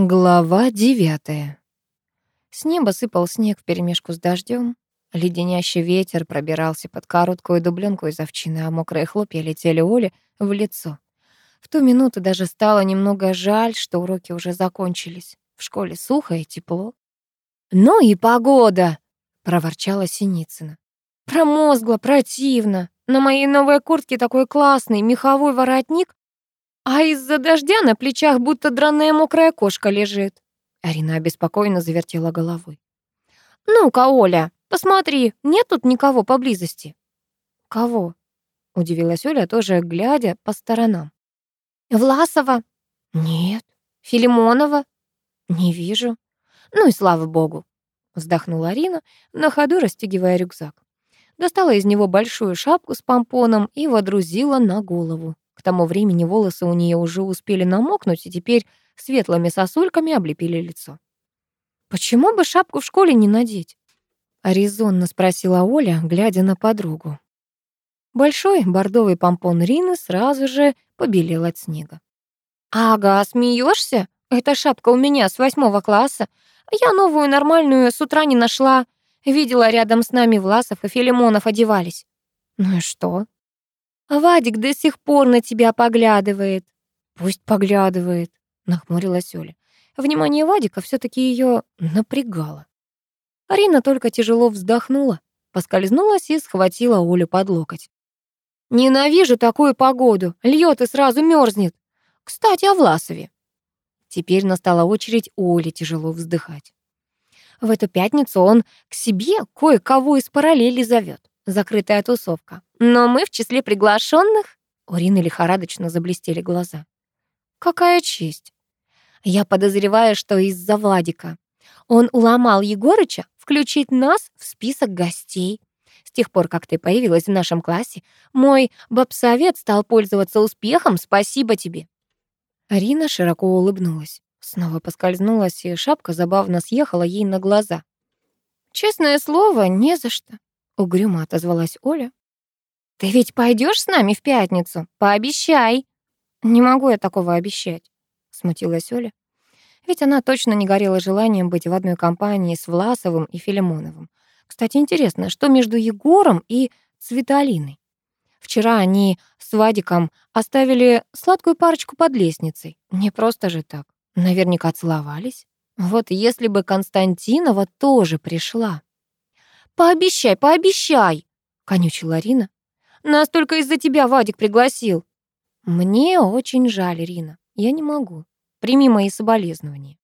Глава девятая. С неба сыпал снег вперемешку с дождем. Леденящий ветер пробирался под короткую дубленку из овчины, а мокрые хлопья летели Оле в лицо. В ту минуту даже стало немного жаль, что уроки уже закончились. В школе сухо и тепло. «Ну и погода!» — проворчала Синицына. «Промозгло, противно. На моей новой куртке такой классный меховой воротник, а из-за дождя на плечах будто драная мокрая кошка лежит. Арина обеспокоенно завертела головой. «Ну-ка, Оля, посмотри, нет тут никого поблизости?» «Кого?» — удивилась Оля, тоже глядя по сторонам. «Власова?» «Нет». «Филимонова?» «Не вижу». «Ну и слава богу», — вздохнула Арина, на ходу расстегивая рюкзак. Достала из него большую шапку с помпоном и водрузила на голову. Тому времени волосы у нее уже успели намокнуть и теперь светлыми сосульками облепили лицо. «Почему бы шапку в школе не надеть?» — резонно спросила Оля, глядя на подругу. Большой бордовый помпон Рины сразу же побелел от снега. «Ага, смеешься? Эта шапка у меня с восьмого класса. Я новую нормальную с утра не нашла. Видела рядом с нами Власов и Филимонов одевались». «Ну и что?» А Вадик до сих пор на тебя поглядывает. Пусть поглядывает, нахмурилась Оля. Внимание Вадика все таки ее напрягало. Арина только тяжело вздохнула, поскользнулась и схватила Олю под локоть. «Ненавижу такую погоду, льет и сразу мерзнет. Кстати, о Власове». Теперь настала очередь Оле тяжело вздыхать. В эту пятницу он к себе кое-кого из параллели зовет закрытая тусовка. Но мы в числе приглашенных. У Рины лихорадочно заблестели глаза. Какая честь. Я подозреваю, что из-за Владика. Он уломал Егорыча включить нас в список гостей. С тех пор, как ты появилась в нашем классе, мой бабсовет стал пользоваться успехом. Спасибо тебе. Арина широко улыбнулась. Снова поскользнулась, и шапка забавно съехала ей на глаза. Честное слово, не за что. Угрюмо отозвалась Оля. «Ты ведь пойдешь с нами в пятницу? Пообещай!» «Не могу я такого обещать», — смутилась Оля. Ведь она точно не горела желанием быть в одной компании с Власовым и Филимоновым. Кстати, интересно, что между Егором и Цветалиной? Вчера они с Вадиком оставили сладкую парочку под лестницей. Не просто же так. Наверняка целовались. Вот если бы Константинова тоже пришла. «Пообещай, пообещай!» — конючила Рина. «Нас только из-за тебя Вадик пригласил». «Мне очень жаль, Рина. Я не могу. Прими мои соболезнования».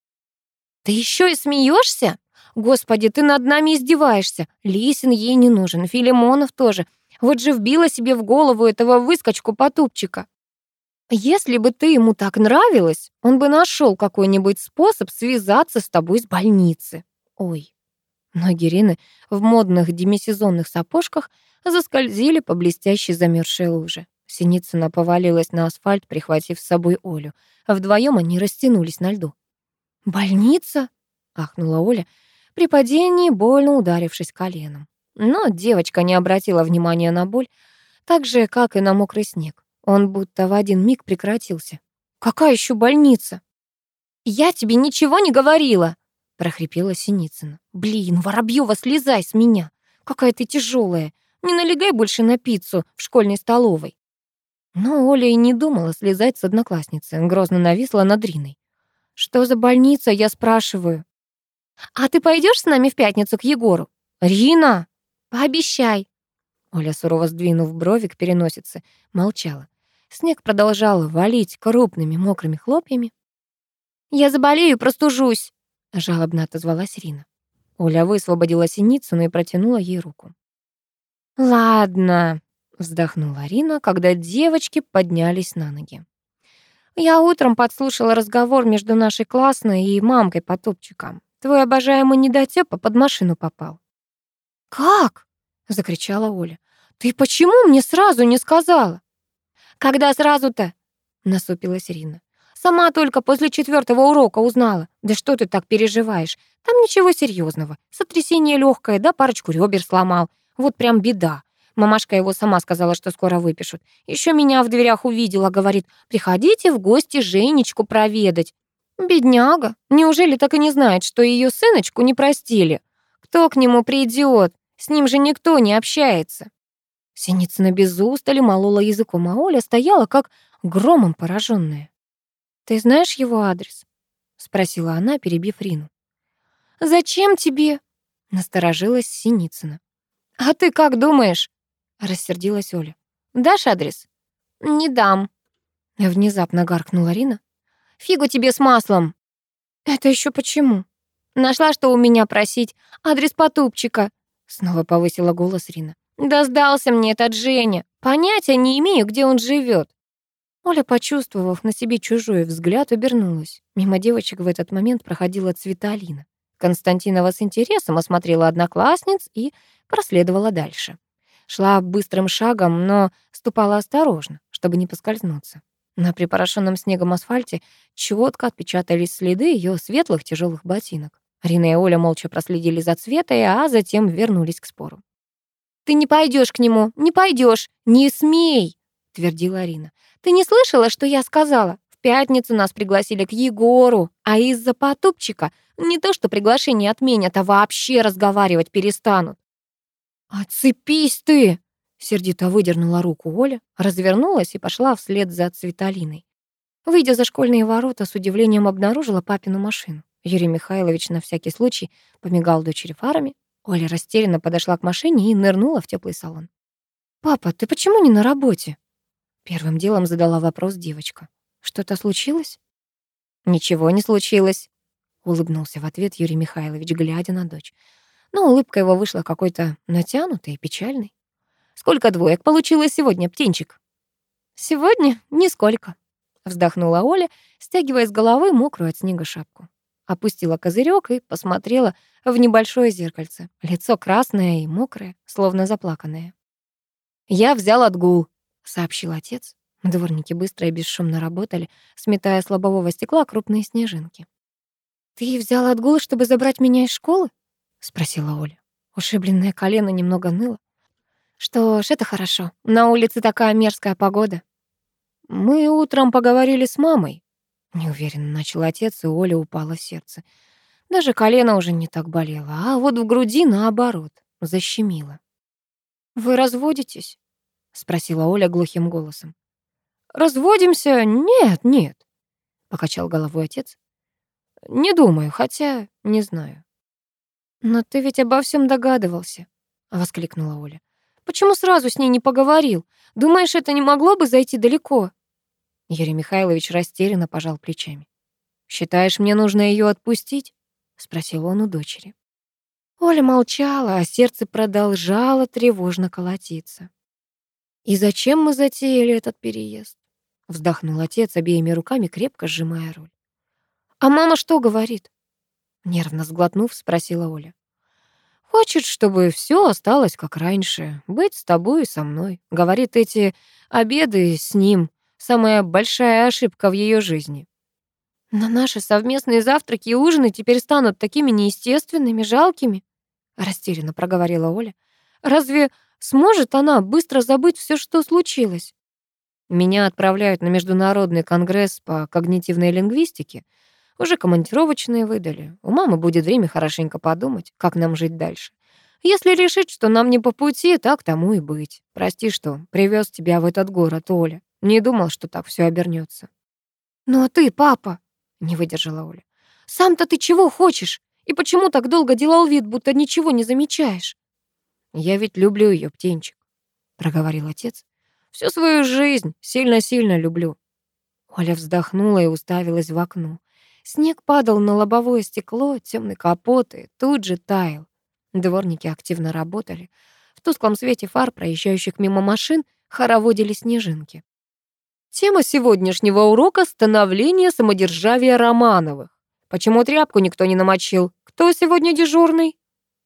«Ты еще и смеешься? Господи, ты над нами издеваешься. Лисин ей не нужен, Филимонов тоже. Вот же вбила себе в голову этого выскочку-потупчика. Если бы ты ему так нравилась, он бы нашел какой-нибудь способ связаться с тобой с больницы. Ой, Ноги Рины в модных демисезонных сапожках заскользили по блестящей замерзшей луже. Синицына повалилась на асфальт, прихватив с собой Олю. Вдвоем они растянулись на льду. «Больница?» — ахнула Оля, при падении больно ударившись коленом. Но девочка не обратила внимания на боль, так же, как и на мокрый снег. Он будто в один миг прекратился. «Какая еще больница?» «Я тебе ничего не говорила!» — прохрипела Синицына. «Блин, Воробьева, слезай с меня! Какая ты тяжелая! Не налегай больше на пиццу в школьной столовой!» Но Оля и не думала слезать с одноклассницы, грозно нависла над Риной. «Что за больница, я спрашиваю?» «А ты пойдешь с нами в пятницу к Егору?» «Рина!» «Пообещай!» Оля, сурово сдвинув брови к переносице, молчала. Снег продолжал валить крупными мокрыми хлопьями. «Я заболею, простужусь!» Жалобно отозвалась Рина. Оля высвободила Синицыну и протянула ей руку. «Ладно», — вздохнула Рина, когда девочки поднялись на ноги. «Я утром подслушала разговор между нашей классной и мамкой Потопчика. Твой обожаемый недотёпа под машину попал». «Как?» — закричала Оля. «Ты почему мне сразу не сказала?» «Когда сразу-то?» — насупилась Рина. Сама только после четвертого урока узнала. Да что ты так переживаешь? Там ничего серьезного. Сотрясение легкое, да парочку ребер сломал. Вот прям беда. Мамашка его сама сказала, что скоро выпишут. Еще меня в дверях увидела, говорит, приходите в гости Женечку проведать. Бедняга, неужели так и не знает, что ее сыночку не простили? Кто к нему придет? С ним же никто не общается. Синицына без устали молола языком, а Оля стояла как громом пораженная. «Ты знаешь его адрес?» — спросила она, перебив Рину. «Зачем тебе?» — насторожилась Синицына. «А ты как думаешь?» — рассердилась Оля. «Дашь адрес?» «Не дам», — внезапно гаркнула Рина. «Фигу тебе с маслом!» «Это еще почему?» «Нашла, что у меня просить. Адрес потупчика!» Снова повысила голос Рина. «Да сдался мне этот Женя. Понятия не имею, где он живет. Оля, почувствовав на себе чужой взгляд, обернулась. Мимо девочек в этот момент проходила Цветалина. Константинова с интересом осмотрела одноклассниц и проследовала дальше. Шла быстрым шагом, но ступала осторожно, чтобы не поскользнуться. На припорошенном снегом асфальте четко отпечатались следы ее светлых тяжелых ботинок. Рина и Оля молча проследили за Цветой, а затем вернулись к спору. «Ты не пойдешь к нему, не пойдешь, не смей!» — твердила Арина. Ты не слышала, что я сказала? В пятницу нас пригласили к Егору, а из-за потупчика не то что приглашение отменят, а вообще разговаривать перестанут. «Отцепись ты!» — сердито выдернула руку Оля, развернулась и пошла вслед за Цветалиной. Выйдя за школьные ворота, с удивлением обнаружила папину машину. Юрий Михайлович на всякий случай помигал дочери фарами. Оля растерянно подошла к машине и нырнула в теплый салон. «Папа, ты почему не на работе?» Первым делом задала вопрос девочка. «Что-то случилось?» «Ничего не случилось», — улыбнулся в ответ Юрий Михайлович, глядя на дочь. Но улыбка его вышла какой-то натянутой и печальной. «Сколько двоек получилось сегодня, птенчик?» «Сегодня нисколько», — вздохнула Оля, стягивая с головы мокрую от снега шапку. Опустила козырек и посмотрела в небольшое зеркальце. Лицо красное и мокрое, словно заплаканное. «Я взял отгул», — сообщил отец. Дворники быстро и бесшумно работали, сметая с лобового стекла крупные снежинки. «Ты взял отгул, чтобы забрать меня из школы?» — спросила Оля. Ушибленное колено немного ныло. «Что ж, это хорошо. На улице такая мерзкая погода». «Мы утром поговорили с мамой», — неуверенно начал отец, и Оля упала в сердце. Даже колено уже не так болело, а вот в груди, наоборот, защемило. «Вы разводитесь?» — спросила Оля глухим голосом. «Разводимся? Нет, нет», — покачал головой отец. «Не думаю, хотя не знаю». «Но ты ведь обо всем догадывался», — воскликнула Оля. «Почему сразу с ней не поговорил? Думаешь, это не могло бы зайти далеко?» Юрий Михайлович растерянно пожал плечами. «Считаешь, мне нужно ее отпустить?» — спросил он у дочери. Оля молчала, а сердце продолжало тревожно колотиться. «И зачем мы затеяли этот переезд?» — вздохнул отец, обеими руками крепко сжимая руль. «А мама что говорит?» Нервно сглотнув, спросила Оля. «Хочет, чтобы все осталось как раньше, быть с тобой и со мной. Говорит, эти обеды с ним — самая большая ошибка в ее жизни». «Но наши совместные завтраки и ужины теперь станут такими неестественными, жалкими», — растерянно проговорила Оля. «Разве Сможет она быстро забыть все, что случилось? Меня отправляют на Международный конгресс по когнитивной лингвистике. Уже командировочные выдали. У мамы будет время хорошенько подумать, как нам жить дальше. Если решить, что нам не по пути, так тому и быть. Прости, что привез тебя в этот город, Оля. Не думал, что так все обернется. «Ну а ты, папа?» — не выдержала Оля. «Сам-то ты чего хочешь? И почему так долго делал вид, будто ничего не замечаешь?» «Я ведь люблю ее, птенчик», — проговорил отец. «Всю свою жизнь сильно-сильно люблю». Оля вздохнула и уставилась в окно. Снег падал на лобовое стекло, темный капот и тут же таял. Дворники активно работали. В тусклом свете фар, проезжающих мимо машин, хороводили снежинки. Тема сегодняшнего урока — становление самодержавия Романовых. Почему тряпку никто не намочил? Кто сегодня дежурный?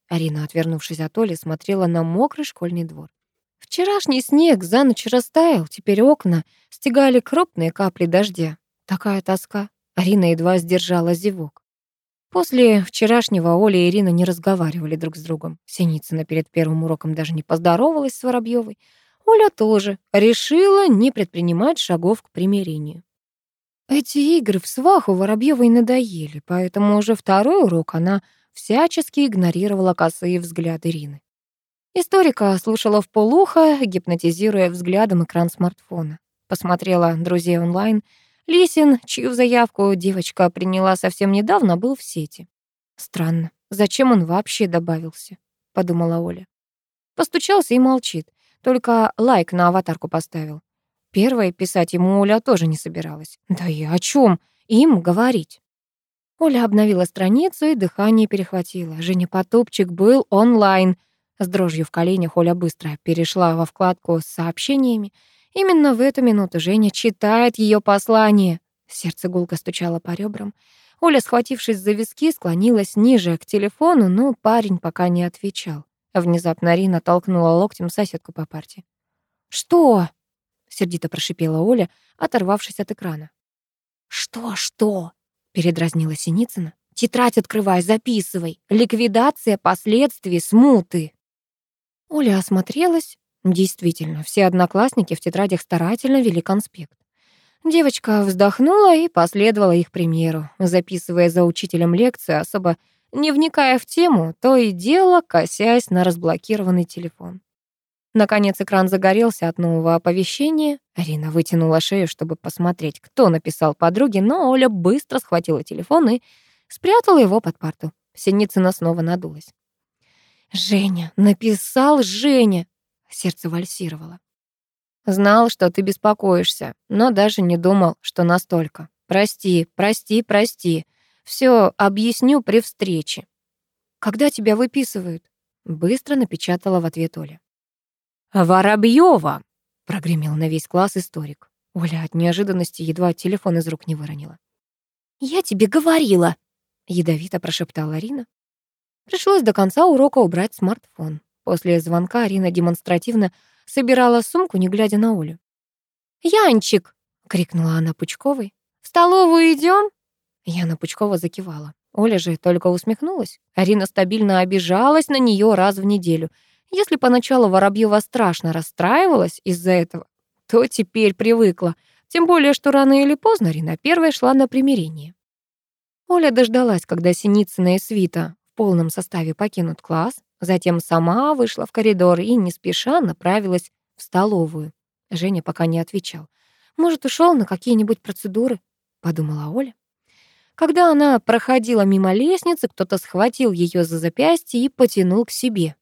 Арина, отвернувшись от Оли, смотрела на мокрый школьный двор. Вчерашний снег за ночь растаял, теперь окна стегали крупные капли дождя. Такая тоска. Арина едва сдержала зевок. После вчерашнего Оля и Ирина не разговаривали друг с другом. Синицына перед первым уроком даже не поздоровалась с Воробьевой. Оля тоже решила не предпринимать шагов к примирению. Эти игры в сваху Воробьёвой надоели, поэтому уже второй урок она всячески игнорировала косые взгляды Ирины. Историка слушала в полухо, гипнотизируя взглядом экран смартфона. Посмотрела «Друзей онлайн». Лисин, чью заявку девочка приняла совсем недавно, был в сети. «Странно, зачем он вообще добавился?» — подумала Оля. Постучался и молчит, только лайк на аватарку поставил. Первой писать ему Оля тоже не собиралась. Да и о чем им говорить? Оля обновила страницу, и дыхание перехватило. Женя Потупчик был онлайн. С дрожью в коленях Оля быстро перешла во вкладку с сообщениями. Именно в эту минуту Женя читает ее послание. Сердце гулко стучало по ребрам. Оля, схватившись за виски, склонилась ниже к телефону, но парень пока не отвечал. Внезапно Рина толкнула локтем соседку по парте. «Что?» сердито прошипела Оля, оторвавшись от экрана. Что, что? Передразнила Синицына. Тетрадь открывай, записывай. Ликвидация последствий смуты. Оля осмотрелась. Действительно, все одноклассники в тетрадях старательно вели конспект. Девочка вздохнула и последовала их примеру, записывая за учителем лекцию, особо не вникая в тему, то и дело косясь на разблокированный телефон. Наконец экран загорелся от нового оповещения. Арина вытянула шею, чтобы посмотреть, кто написал подруге, но Оля быстро схватила телефон и спрятала его под парту. Синицына снова надулась. «Женя! Написал Женя!» Сердце вальсировало. «Знал, что ты беспокоишься, но даже не думал, что настолько. Прости, прости, прости. Все объясню при встрече». «Когда тебя выписывают?» Быстро напечатала в ответ Оля. «Воробьёва!» — прогремел на весь класс историк. Оля от неожиданности едва телефон из рук не выронила. «Я тебе говорила!» — ядовито прошептала Арина. Пришлось до конца урока убрать смартфон. После звонка Арина демонстративно собирала сумку, не глядя на Олю. «Янчик!» — крикнула она Пучковой. «В столовую идем? Яна Пучкова закивала. Оля же только усмехнулась. Арина стабильно обижалась на нее раз в неделю — если поначалу Воробьева страшно расстраивалась из-за этого, то теперь привыкла, тем более, что рано или поздно Рина первая шла на примирение. Оля дождалась, когда Синицына и Свита в полном составе покинут класс, затем сама вышла в коридор и не спеша направилась в столовую. Женя пока не отвечал. «Может, ушел на какие-нибудь процедуры?» — подумала Оля. Когда она проходила мимо лестницы, кто-то схватил ее за запястье и потянул к себе.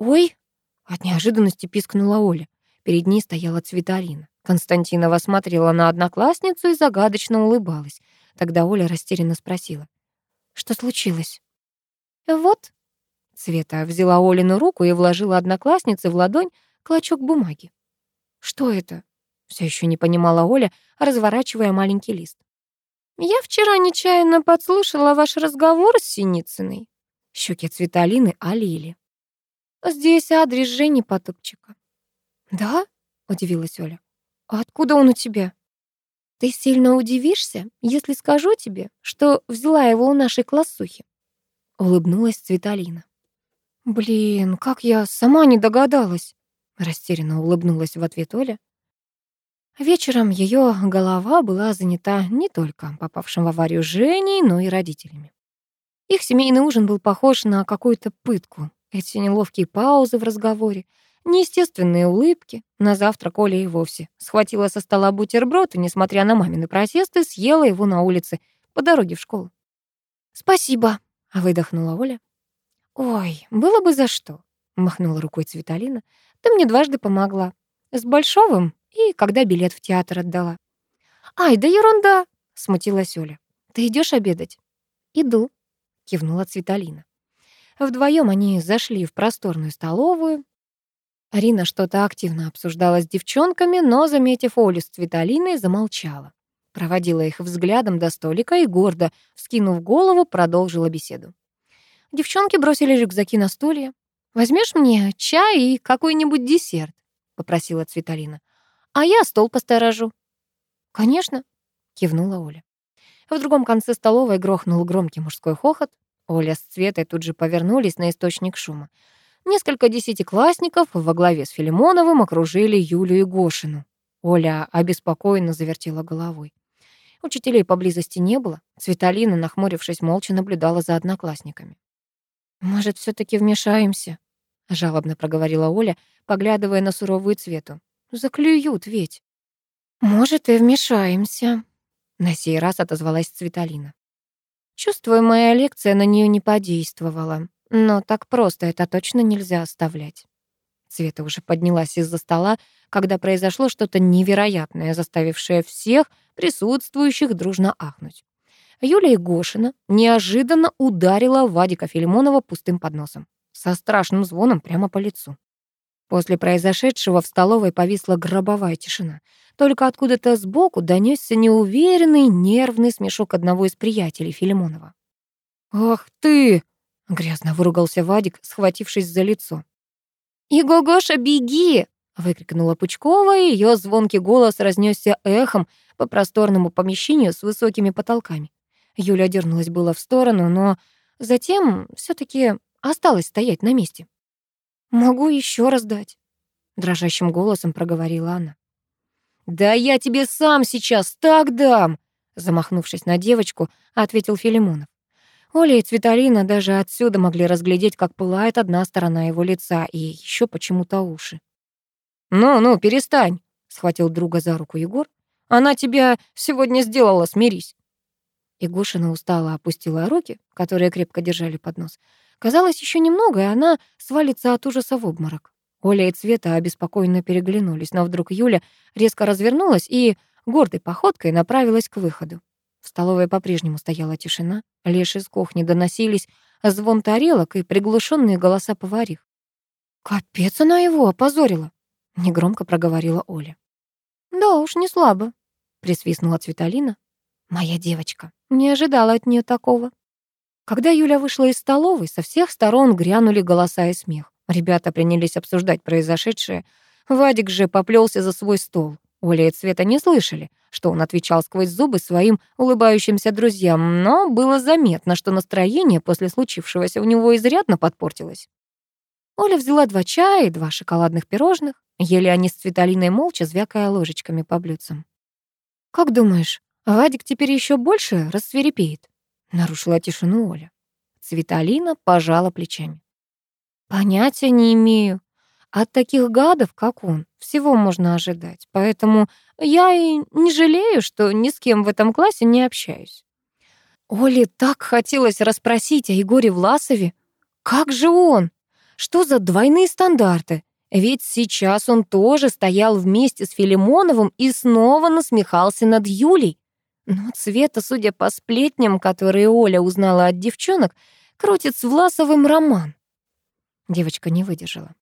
«Ой!» — от неожиданности пискнула Оля. Перед ней стояла Цветарина. Константинова смотрела на одноклассницу и загадочно улыбалась. Тогда Оля растерянно спросила. «Что случилось?» «Вот». Света взяла Олину руку и вложила однокласснице в ладонь клочок бумаги. «Что это?» — все еще не понимала Оля, разворачивая маленький лист. «Я вчера нечаянно подслушала ваш разговор с Синицыной». Щеки Цветалины олели. Здесь адрес Жени Потупчика. Да? Удивилась Оля. А откуда он у тебя? Ты сильно удивишься, если скажу тебе, что взяла его у нашей классухи. Улыбнулась Цветалина. Блин, как я сама не догадалась. Растерянно улыбнулась в ответ Оля. Вечером ее голова была занята не только попавшим в аварию Женей, но и родителями. Их семейный ужин был похож на какую-то пытку. Эти неловкие паузы в разговоре, неестественные улыбки. На завтрак Оля и вовсе схватила со стола бутерброд и, несмотря на мамины протесты, съела его на улице по дороге в школу. «Спасибо», — выдохнула Оля. «Ой, было бы за что», — махнула рукой Цветалина. «Ты мне дважды помогла. С Большовым и когда билет в театр отдала». «Ай, да ерунда», — смутилась Оля. «Ты идешь обедать?» «Иду», — кивнула Цветалина. Вдвоем они зашли в просторную столовую. Арина что-то активно обсуждала с девчонками, но, заметив Олю с Цветалиной, замолчала. Проводила их взглядом до столика и гордо, вскинув голову, продолжила беседу. Девчонки бросили рюкзаки на стулья. «Возьмешь мне чай и какой-нибудь десерт?» — попросила Цветалина. «А я стол посторожу». «Конечно», — кивнула Оля. В другом конце столовой грохнул громкий мужской хохот. Оля с Цветой тут же повернулись на источник шума. Несколько десятиклассников во главе с Филимоновым окружили Юлю и Гошину. Оля обеспокоенно завертела головой. Учителей поблизости не было. Цветалина, нахмурившись, молча наблюдала за одноклассниками. «Может, все таки вмешаемся?» — жалобно проговорила Оля, поглядывая на суровую Цвету. «Заклюют ведь». «Может, и вмешаемся», — на сей раз отозвалась Цветалина. Чувствую, моя лекция на нее не подействовала, но так просто это точно нельзя оставлять. Света уже поднялась из-за стола, когда произошло что-то невероятное, заставившее всех присутствующих дружно ахнуть. Юлия Гошина неожиданно ударила Вадика Филимонова пустым подносом, со страшным звоном прямо по лицу. После произошедшего в столовой повисла гробовая тишина. Только откуда-то сбоку донесся неуверенный, нервный смешок одного из приятелей Филимонова. «Ах ты!» — грязно выругался Вадик, схватившись за лицо. «Иго-Гоша, беги!» — выкрикнула Пучкова, и ее звонкий голос разнесся эхом по просторному помещению с высокими потолками. Юля дернулась было в сторону, но затем все таки осталась стоять на месте. «Могу еще раз дать», — дрожащим голосом проговорила она. «Да я тебе сам сейчас так дам!» Замахнувшись на девочку, ответил Филимонов. Оля и Цветалина даже отсюда могли разглядеть, как пылает одна сторона его лица и еще почему-то уши. «Ну-ну, перестань!» — схватил друга за руку Егор. «Она тебя сегодня сделала, смирись!» Игушина устало опустила руки, которые крепко держали под нос. Казалось, еще немного, и она свалится от ужаса в обморок. Оля и Цвета обеспокоенно переглянулись, но вдруг Юля резко развернулась и гордой походкой направилась к выходу. В столовой по-прежнему стояла тишина, лишь из кухни доносились звон тарелок и приглушенные голоса поварих. «Капец она его опозорила!» — негромко проговорила Оля. «Да уж, не слабо», — присвистнула Цветалина. «Моя девочка. Не ожидала от нее такого». Когда Юля вышла из столовой, со всех сторон грянули голоса и смех. Ребята принялись обсуждать произошедшее. Вадик же поплелся за свой стол. Оля и Цвета не слышали, что он отвечал сквозь зубы своим улыбающимся друзьям, но было заметно, что настроение после случившегося у него изрядно подпортилось. Оля взяла два чая и два шоколадных пирожных. Ели они с Цветалиной молча, звякая ложечками по блюдцам. «Как думаешь, Вадик теперь еще больше рассверепеет?» Нарушила тишину Оля. Цветалина пожала плечами. Понятия не имею. От таких гадов, как он, всего можно ожидать. Поэтому я и не жалею, что ни с кем в этом классе не общаюсь. Оле так хотелось расспросить о Егоре Власове. Как же он? Что за двойные стандарты? Ведь сейчас он тоже стоял вместе с Филимоновым и снова насмехался над Юлей. Но Цвета, судя по сплетням, которые Оля узнала от девчонок, крутит с Власовым роман. Девочка не выдержала.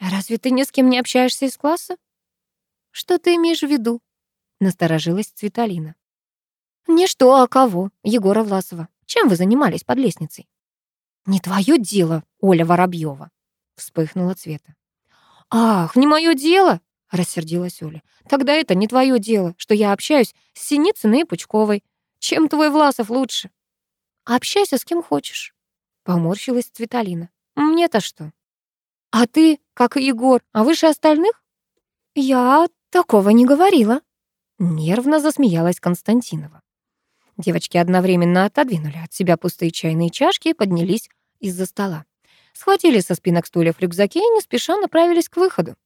«Разве ты ни с кем не общаешься из класса?» «Что ты имеешь в виду?» Насторожилась Цветалина. «Не что, а кого? Егора Власова. Чем вы занимались под лестницей?» «Не твое дело, Оля Воробьева», — вспыхнула Цвета. «Ах, не мое дело!» — рассердилась Оля. «Тогда это не твое дело, что я общаюсь с Синицыной и Пучковой. Чем твой Власов лучше?» «Общайся с кем хочешь», — поморщилась Цветалина. Мне-то что? А ты, как и Егор, а выше остальных? Я такого не говорила. Нервно засмеялась Константинова. Девочки одновременно отодвинули от себя пустые чайные чашки и поднялись из-за стола. Схватили со спинок стульев рюкзаки и не спеша направились к выходу.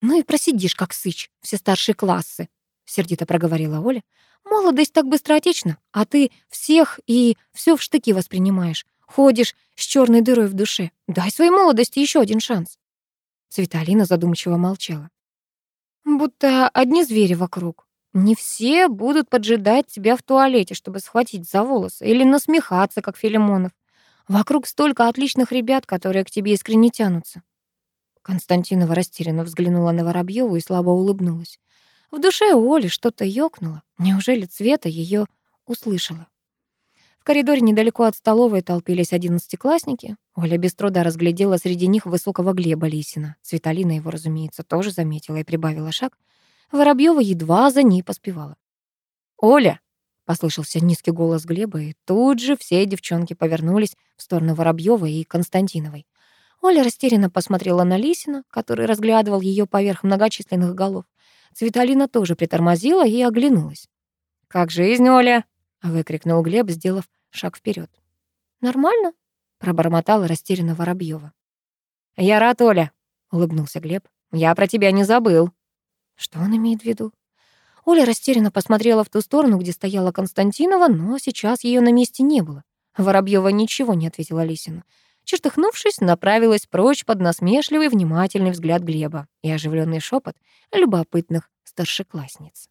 «Ну и просидишь, как сыч, все старшие классы», — сердито проговорила Оля. «Молодость так быстротечна, а ты всех и все в штыки воспринимаешь. Ходишь с черной дырой в душе. Дай своей молодости еще один шанс. Цветалина задумчиво молчала. Будто одни звери вокруг. Не все будут поджидать тебя в туалете, чтобы схватить за волосы или насмехаться, как Филимонов. Вокруг столько отличных ребят, которые к тебе искренне тянутся. Константинова растерянно взглянула на Воробьеву и слабо улыбнулась. В душе у Оли что-то ёкнуло. Неужели Цвета ее услышала? коридоре недалеко от столовой толпились одиннадцатиклассники. Оля без труда разглядела среди них высокого Глеба Лисина. Светалина его, разумеется, тоже заметила и прибавила шаг. Воробьева едва за ней поспевала. «Оля!» — послышался низкий голос Глеба, и тут же все девчонки повернулись в сторону Воробьёвой и Константиновой. Оля растерянно посмотрела на Лисина, который разглядывал ее поверх многочисленных голов. Цветалина тоже притормозила и оглянулась. «Как жизнь, Оля?» — выкрикнул Глеб, сделав шаг вперед. «Нормально?» — пробормотала растерянно Воробьева. «Я рад, Оля», — улыбнулся Глеб. «Я про тебя не забыл». Что он имеет в виду? Оля растерянно посмотрела в ту сторону, где стояла Константинова, но сейчас ее на месте не было. Воробьева ничего не ответила Лисину. Чертыхнувшись, направилась прочь под насмешливый, внимательный взгляд Глеба и оживленный шепот любопытных старшеклассниц.